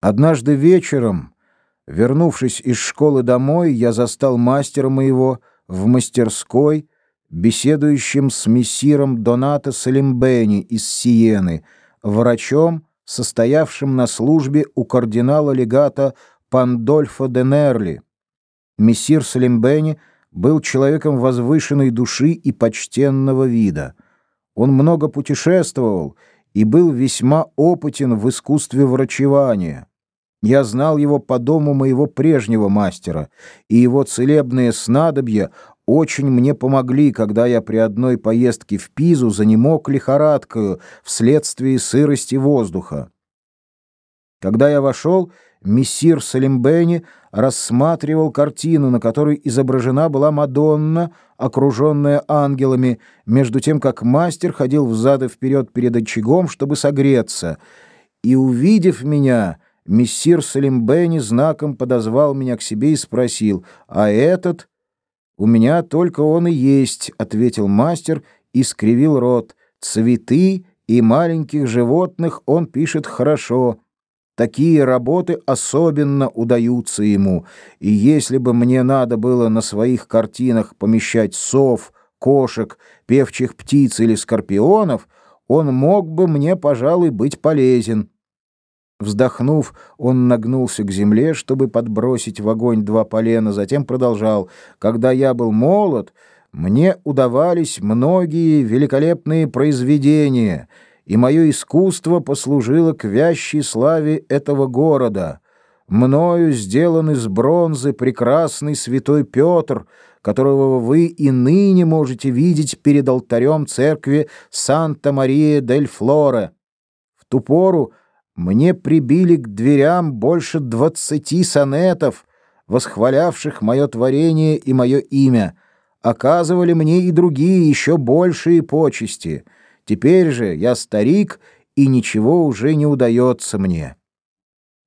Однажды вечером, вернувшись из школы домой, я застал мастера моего в мастерской, беседующим с мессиром Донато Салимбени из Сиены, врачом, состоявшим на службе у кардинала-легата Пандольфо де Нерли. Мессир Салимбени был человеком возвышенной души и почтенного вида. Он много путешествовал и был весьма опытен в искусстве врачевания. Я знал его по дому моего прежнего мастера, и его целебные снадобья очень мне помогли, когда я при одной поездке в Пизу занемог лихорадкою вследствие сырости воздуха. Когда я вошел, мессир Салимбени рассматривал картину, на которой изображена была Мадонна, окруженная ангелами, между тем как мастер ходил взад и вперед перед очагом, чтобы согреться, и, увидев меня, мессир Салимбени знаком подозвал меня к себе и спросил, «А этот?» «У меня только он и есть», — ответил мастер и скривил рот. «Цветы и маленьких животных он пишет хорошо». Такие работы особенно удаются ему, и если бы мне надо было на своих картинах помещать сов, кошек, певчих птиц или скорпионов, он мог бы мне, пожалуй, быть полезен. Вздохнув, он нагнулся к земле, чтобы подбросить в огонь два полена, затем продолжал. «Когда я был молод, мне удавались многие великолепные произведения, и мое искусство послужило к вящей славе этого города. Мною сделан из бронзы прекрасный святой Петр, которого вы и ныне можете видеть перед алтарем церкви Санта-Мария-дель-Флоре. В ту пору мне прибили к дверям больше двадцати сонетов, восхвалявших мое творение и мое имя. Оказывали мне и другие еще большие почести. Теперь же я старик, и ничего уже не удается мне.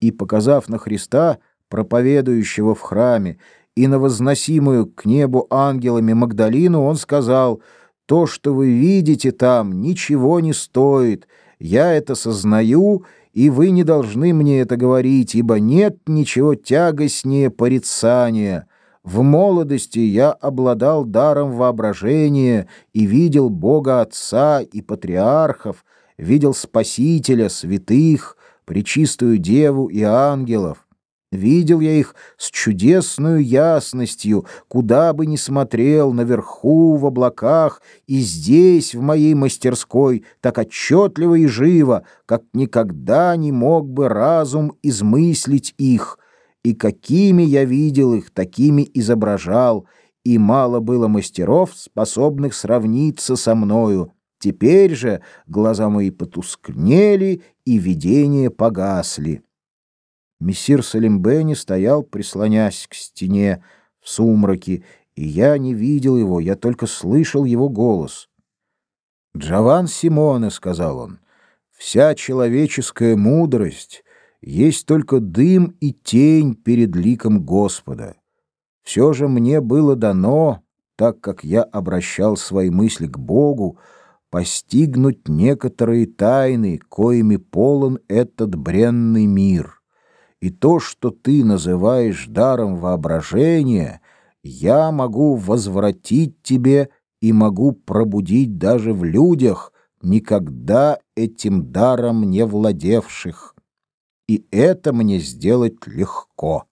И, показав на Христа, проповедующего в храме, и на возносимую к небу ангелами Магдалину, он сказал, «То, что вы видите там, ничего не стоит. Я это сознаю, и вы не должны мне это говорить, ибо нет ничего тягостнее порицания. В молодости я обладал даром воображения и видел Бога Отца и патриархов, видел Спасителя, святых, Пречистую Деву и ангелов. Видел я их с чудесной ясностью, куда бы ни смотрел, наверху, в облаках, и здесь, в моей мастерской, так отчетливо и живо, как никогда не мог бы разум измыслить их. И какими я видел их, такими изображал, и мало было мастеров, способных сравниться со мною. Теперь же глаза мои потускнели, и видения погасли. Мессир Салимбени стоял, прислонясь к стене в сумраке, и я не видел его, я только слышал его голос. «Джован Симоне», — сказал он, — «вся человеческая мудрость есть только дым и тень перед ликом Господа. Все же мне было дано, так как я обращал свои мысли к Богу, постигнуть некоторые тайны, коими полон этот бренный мир». И то, что ты называешь даром воображения, я могу возвратить тебе и могу пробудить даже в людях, никогда этим даром не владевших. И это мне сделать легко.